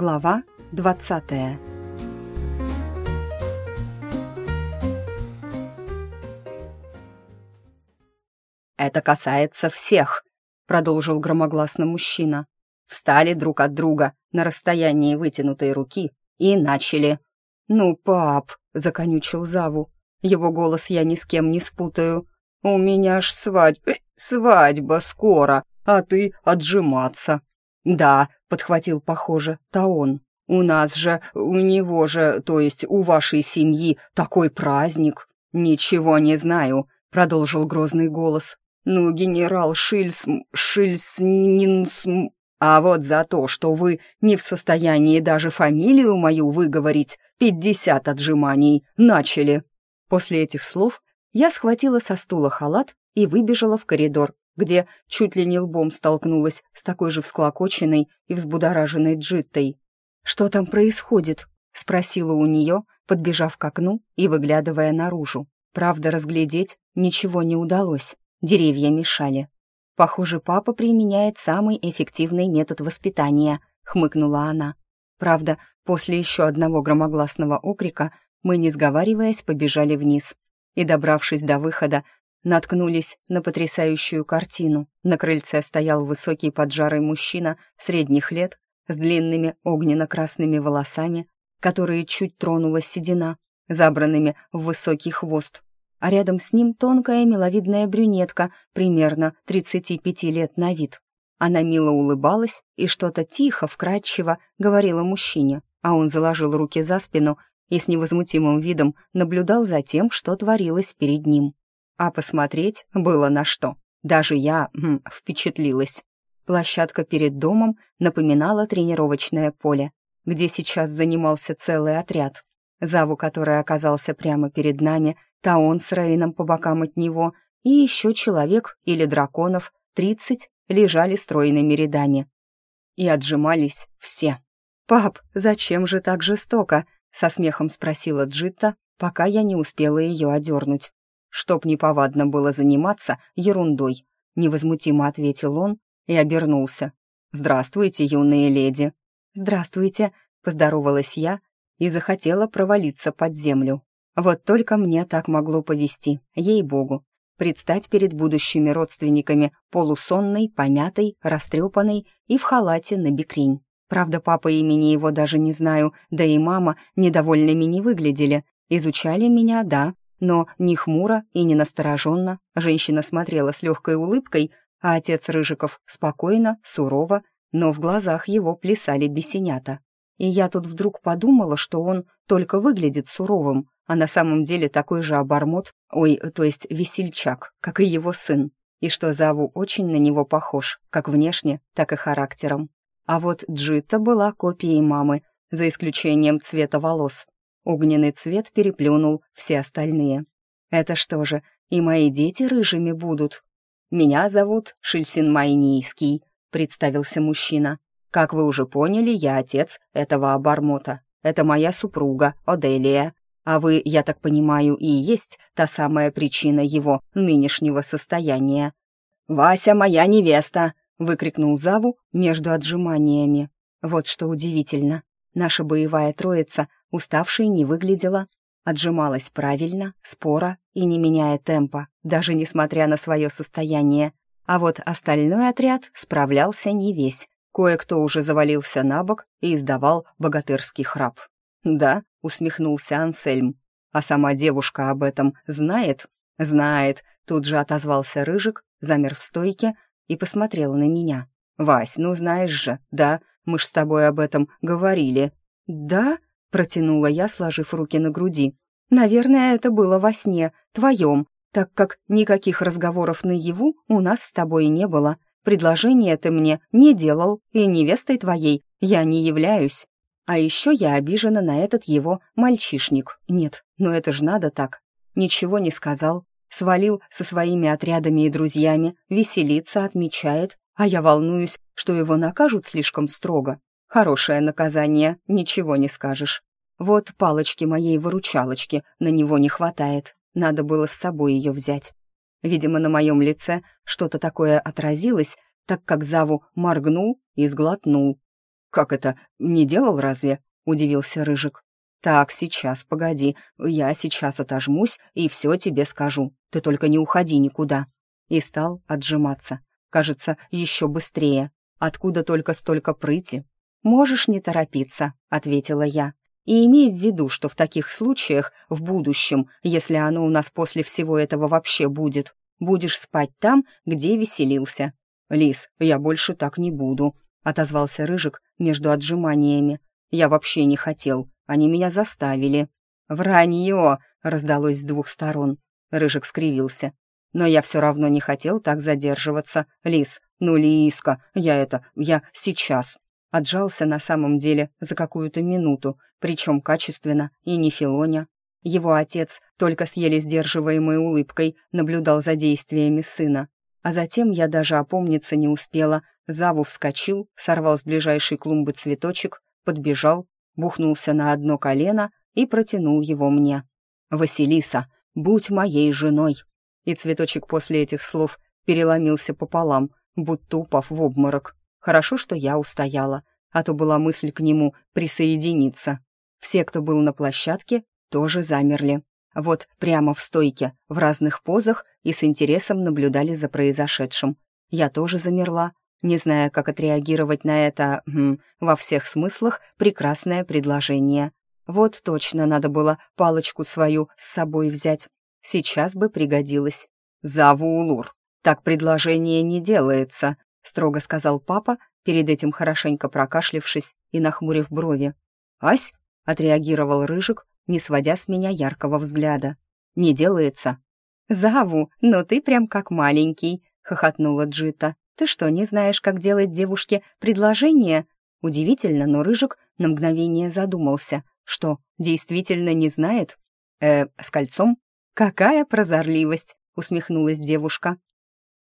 Глава двадцатая. «Это касается всех», — продолжил громогласно мужчина. Встали друг от друга на расстоянии вытянутой руки и начали. «Ну, пап», — законючил Заву, — его голос я ни с кем не спутаю. «У меня ж свадьба, свадьба скоро, а ты отжиматься». «Да», — подхватил, похоже, Таон. «У нас же, у него же, то есть у вашей семьи, такой праздник». «Ничего не знаю», — продолжил грозный голос. «Ну, генерал Шильсм, Шильснинсм...» «А вот за то, что вы не в состоянии даже фамилию мою выговорить, пятьдесят отжиманий, начали». После этих слов я схватила со стула халат и выбежала в коридор, где чуть ли не лбом столкнулась с такой же всклокоченной и взбудораженной Джиттой. «Что там происходит?» — спросила у нее, подбежав к окну и выглядывая наружу. Правда, разглядеть ничего не удалось, деревья мешали. «Похоже, папа применяет самый эффективный метод воспитания», — хмыкнула она. Правда, после еще одного громогласного окрика мы, не сговариваясь, побежали вниз. И, добравшись до выхода, наткнулись на потрясающую картину. На крыльце стоял высокий поджарый мужчина средних лет с длинными огненно-красными волосами, которые чуть тронула седина, забранными в высокий хвост. А рядом с ним тонкая миловидная брюнетка, примерно 35 лет на вид. Она мило улыбалась и что-то тихо, вкрадчиво говорила мужчине, а он заложил руки за спину и с невозмутимым видом наблюдал за тем, что творилось перед ним. А посмотреть было на что. Даже я м, впечатлилась. Площадка перед домом напоминала тренировочное поле, где сейчас занимался целый отряд. Заву, который оказался прямо перед нами, Таон с Рейном по бокам от него и еще человек или драконов, тридцать, лежали стройными рядами. И отжимались все. «Пап, зачем же так жестоко?» — со смехом спросила Джитта, пока я не успела ее одернуть чтоб неповадно было заниматься ерундой», — невозмутимо ответил он и обернулся. «Здравствуйте, юные леди». «Здравствуйте», — поздоровалась я и захотела провалиться под землю. Вот только мне так могло повести, ей-богу. Предстать перед будущими родственниками полусонной, помятой, растрепанной и в халате на бикрень. Правда, папа имени его даже не знаю, да и мама недовольными не выглядели. Изучали меня, да, но не хмуро и не настороженно женщина смотрела с легкой улыбкой, а отец Рыжиков спокойно, сурово, но в глазах его плясали бесенята. И я тут вдруг подумала, что он только выглядит суровым, а на самом деле такой же обормот, ой, то есть весельчак, как и его сын, и что Заву очень на него похож, как внешне, так и характером. А вот Джита была копией мамы, за исключением цвета волос, Огненный цвет переплюнул все остальные. «Это что же, и мои дети рыжими будут?» «Меня зовут Шильсин Майнийский», — представился мужчина. «Как вы уже поняли, я отец этого обормота. Это моя супруга, Оделия. А вы, я так понимаю, и есть та самая причина его нынешнего состояния». «Вася моя невеста!» — выкрикнул Заву между отжиманиями. Вот что удивительно. Наша боевая троица уставшей не выглядела, отжималась правильно, спора и не меняя темпа, даже несмотря на свое состояние. А вот остальной отряд справлялся не весь. Кое-кто уже завалился на бок и издавал богатырский храп. «Да», — усмехнулся Ансельм. «А сама девушка об этом знает?» «Знает», — тут же отозвался Рыжик, замер в стойке и посмотрел на меня. «Вась, ну знаешь же, да, мы ж с тобой об этом говорили». «Да?» Протянула я, сложив руки на груди. «Наверное, это было во сне, твоем, так как никаких разговоров наяву у нас с тобой не было. Предложение ты мне не делал, и невестой твоей я не являюсь. А еще я обижена на этот его мальчишник. Нет, ну это ж надо так. Ничего не сказал, свалил со своими отрядами и друзьями, веселится, отмечает, а я волнуюсь, что его накажут слишком строго. Хорошее наказание, ничего не скажешь. Вот палочки моей выручалочки на него не хватает. Надо было с собой ее взять. Видимо, на моем лице что-то такое отразилось, так как Заву моргнул и сглотнул. «Как это, не делал разве?» — удивился Рыжик. «Так, сейчас, погоди, я сейчас отожмусь и все тебе скажу. Ты только не уходи никуда». И стал отжиматься. Кажется, еще быстрее. Откуда только столько прыти? «Можешь не торопиться», — ответила я. «И имей в виду, что в таких случаях, в будущем, если оно у нас после всего этого вообще будет, будешь спать там, где веселился». «Лис, я больше так не буду», — отозвался Рыжик между отжиманиями. «Я вообще не хотел, они меня заставили». «Вранье!» — раздалось с двух сторон. Рыжик скривился. «Но я все равно не хотел так задерживаться. Лис, ну, Лиска, я это, я сейчас». Отжался на самом деле за какую-то минуту, причем качественно и не филоня. Его отец только с еле сдерживаемой улыбкой наблюдал за действиями сына. А затем я даже опомниться не успела. Заву вскочил, сорвал с ближайшей клумбы цветочек, подбежал, бухнулся на одно колено и протянул его мне. «Василиса, будь моей женой!» И цветочек после этих слов переломился пополам, будто упав в обморок. Хорошо, что я устояла, а то была мысль к нему присоединиться. Все, кто был на площадке, тоже замерли. Вот прямо в стойке, в разных позах и с интересом наблюдали за произошедшим. Я тоже замерла, не зная, как отреагировать на это, хм, во всех смыслах, прекрасное предложение. Вот точно надо было палочку свою с собой взять. Сейчас бы пригодилось. «Заву Улур, так предложение не делается», — строго сказал папа, перед этим хорошенько прокашлившись и нахмурив брови. «Ась?» — отреагировал Рыжик, не сводя с меня яркого взгляда. «Не делается». «Заву, но ты прям как маленький», — хохотнула Джита. «Ты что, не знаешь, как делать девушке предложение?» Удивительно, но Рыжик на мгновение задумался. Что, действительно не знает? «Э, с кольцом?» «Какая прозорливость!» — усмехнулась девушка.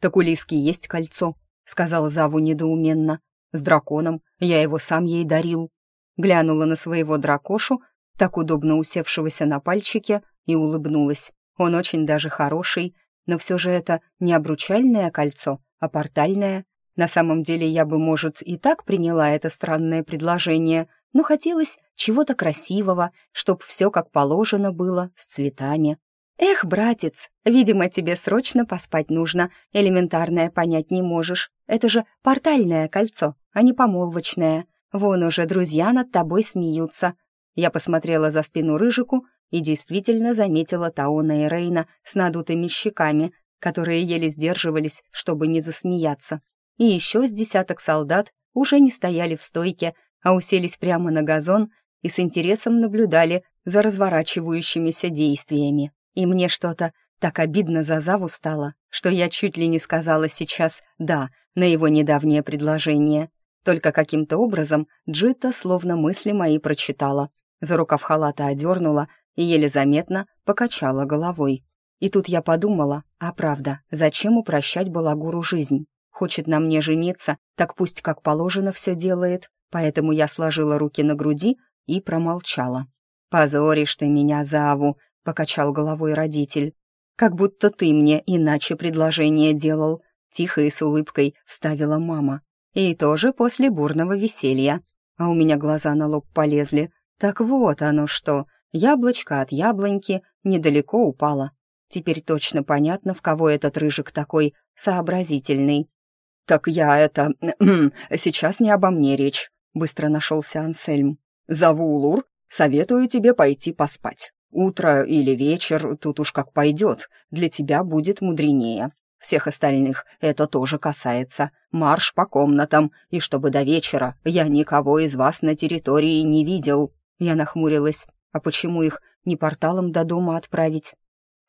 «Так у Лиски есть кольцо», — сказал Заву недоуменно. «С драконом. Я его сам ей дарил». Глянула на своего дракошу, так удобно усевшегося на пальчике, и улыбнулась. Он очень даже хороший, но все же это не обручальное кольцо, а портальное. На самом деле я бы, может, и так приняла это странное предложение, но хотелось чего-то красивого, чтоб все как положено было, с цветами. «Эх, братец, видимо, тебе срочно поспать нужно, элементарное понять не можешь. Это же портальное кольцо, а не помолвочное. Вон уже друзья над тобой смеются». Я посмотрела за спину Рыжику и действительно заметила Таона и Рейна с надутыми щеками, которые еле сдерживались, чтобы не засмеяться. И еще с десяток солдат уже не стояли в стойке, а уселись прямо на газон и с интересом наблюдали за разворачивающимися действиями. И мне что-то так обидно за Заву стало, что я чуть ли не сказала сейчас «да» на его недавнее предложение. Только каким-то образом Джита словно мысли мои прочитала. За рукав халата одернула и еле заметно покачала головой. И тут я подумала, а правда, зачем упрощать балагуру жизнь? Хочет на мне жениться, так пусть как положено все делает. Поэтому я сложила руки на груди и промолчала. «Позоришь ты меня, Заву», — покачал головой родитель. «Как будто ты мне иначе предложение делал», — тихо и с улыбкой вставила мама. «И тоже после бурного веселья». А у меня глаза на лоб полезли. Так вот оно что, яблочко от яблоньки недалеко упало. Теперь точно понятно, в кого этот рыжик такой сообразительный. «Так я это... сейчас не обо мне речь», — быстро нашелся Ансельм. «Зову Улур, советую тебе пойти поспать. Утро или вечер, тут уж как пойдет, для тебя будет мудренее. Всех остальных это тоже касается. Марш по комнатам, и чтобы до вечера я никого из вас на территории не видел». Я нахмурилась. «А почему их не порталом до дома отправить?»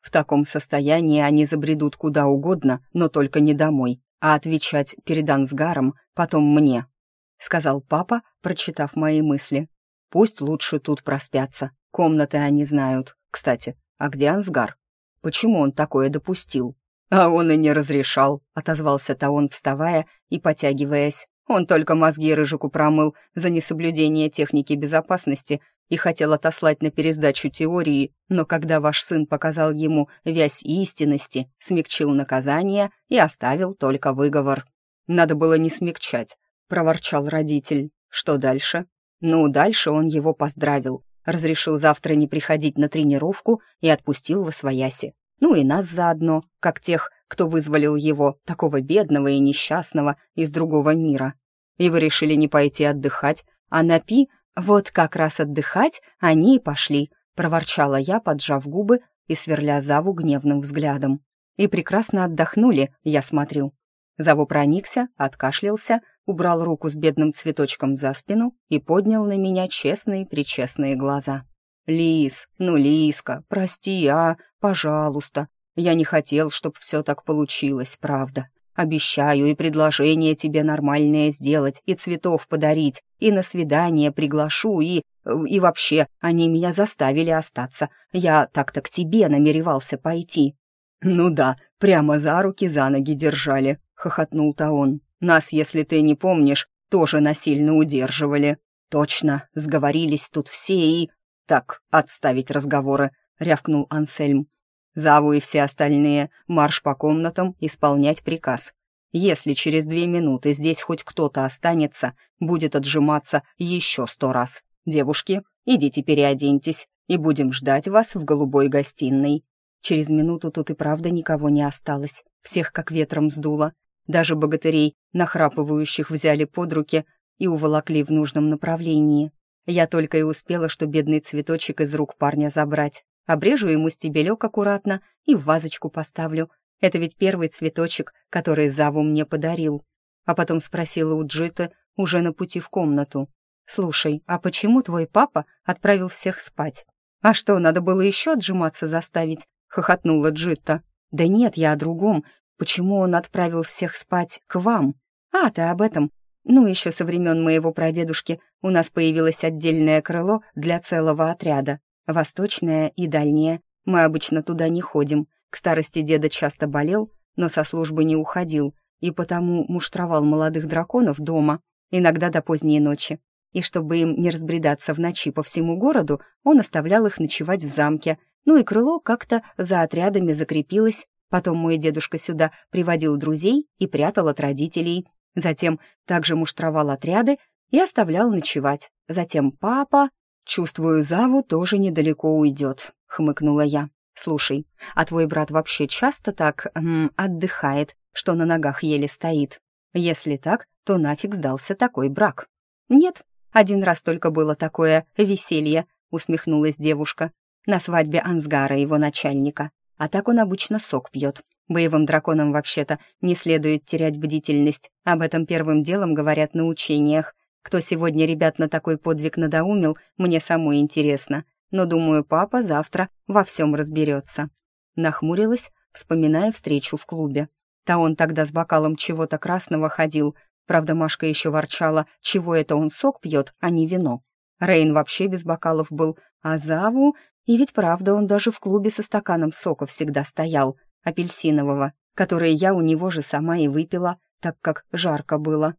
В таком состоянии они забредут куда угодно, но только не домой, а отвечать перед Ансгаром потом мне», — сказал папа, прочитав мои мысли. «Пусть лучше тут проспятся, Комнаты они знают. Кстати, а где Ансгар? Почему он такое допустил? А он и не разрешал, отозвался Таон, вставая и потягиваясь. Он только мозги Рыжику промыл за несоблюдение техники безопасности и хотел отослать на пересдачу теории, но когда ваш сын показал ему вязь истинности, смягчил наказание и оставил только выговор. «Надо было не смягчать», — проворчал родитель. Что дальше? Ну, дальше он его поздравил, разрешил завтра не приходить на тренировку и отпустил в освояси. Ну и нас заодно, как тех, кто вызволил его, такого бедного и несчастного, из другого мира. И вы решили не пойти отдыхать, а на пи, вот как раз отдыхать они и пошли, проворчала я, поджав губы и сверля Заву гневным взглядом. И прекрасно отдохнули, я смотрю. Заву проникся, откашлялся, убрал руку с бедным цветочком за спину и поднял на меня честные-причестные глаза. «Лис, ну, Лиска, прости, а, пожалуйста. Я не хотел, чтоб все так получилось, правда. Обещаю и предложение тебе нормальное сделать, и цветов подарить, и на свидание приглашу, и... И вообще, они меня заставили остаться. Я так-то к тебе намеревался пойти». «Ну да, прямо за руки, за ноги держали», — хохотнул Таон. «Нас, если ты не помнишь, тоже насильно удерживали». «Точно, сговорились тут все и...» «Так, отставить разговоры», — рявкнул Ансельм. «Заву и все остальные, марш по комнатам, исполнять приказ. Если через две минуты здесь хоть кто-то останется, будет отжиматься еще сто раз. Девушки, идите переоденьтесь, и будем ждать вас в голубой гостиной». Через минуту тут и правда никого не осталось, всех как ветром сдуло. Даже богатырей, нахрапывающих, взяли под руки и уволокли в нужном направлении. Я только и успела, что бедный цветочек из рук парня забрать. Обрежу ему стебелек аккуратно и в вазочку поставлю. Это ведь первый цветочек, который Заву мне подарил. А потом спросила у Джита уже на пути в комнату. «Слушай, а почему твой папа отправил всех спать? А что, надо было еще отжиматься заставить?» — хохотнула Джитта. «Да нет, я о другом. Почему он отправил всех спать к вам? А, ты об этом. Ну, еще со времен моего прадедушки у нас появилось отдельное крыло для целого отряда. Восточное и дальнее. Мы обычно туда не ходим. К старости деда часто болел, но со службы не уходил, и потому муштровал молодых драконов дома, иногда до поздней ночи. И чтобы им не разбредаться в ночи по всему городу, он оставлял их ночевать в замке. Ну и крыло как-то за отрядами закрепилось, Потом мой дедушка сюда приводил друзей и прятал от родителей. Затем также муштровал отряды и оставлял ночевать. Затем папа... «Чувствую, Заву тоже недалеко уйдет», — хмыкнула я. «Слушай, а твой брат вообще часто так эм, отдыхает, что на ногах еле стоит? Если так, то нафиг сдался такой брак?» «Нет, один раз только было такое веселье», — усмехнулась девушка. «На свадьбе Ансгара, его начальника. А так он обычно сок пьет. Боевым драконам вообще-то не следует терять бдительность. Об этом первым делом говорят на учениях. Кто сегодня ребят на такой подвиг надоумил, мне самой интересно. Но, думаю, папа завтра во всем разберется. Нахмурилась, вспоминая встречу в клубе. Та он тогда с бокалом чего-то красного ходил. Правда, Машка еще ворчала, чего это он сок пьет, а не вино. Рейн вообще без бокалов был, а Заву и ведь правда, он даже в клубе со стаканом сока всегда стоял, апельсинового, который я у него же сама и выпила, так как жарко было.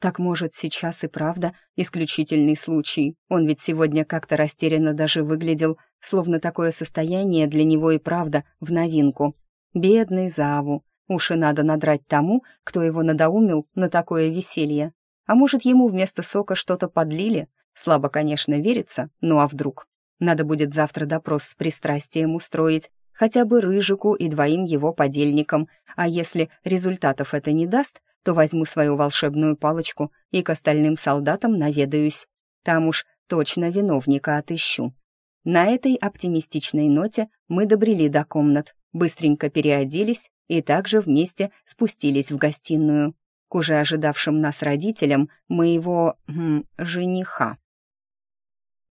Так, может, сейчас и правда исключительный случай. Он ведь сегодня как-то растерянно даже выглядел, словно такое состояние для него и правда в новинку. Бедный Заву. Уши надо надрать тому, кто его надоумил на такое веселье. А может, ему вместо сока что-то подлили? Слабо, конечно, верится, ну а вдруг? Надо будет завтра допрос с пристрастием устроить, хотя бы Рыжику и двоим его подельникам, а если результатов это не даст, то возьму свою волшебную палочку и к остальным солдатам наведаюсь. Там уж точно виновника отыщу. На этой оптимистичной ноте мы добрели до комнат, быстренько переоделись и также вместе спустились в гостиную к уже ожидавшим нас родителям моего м, жениха.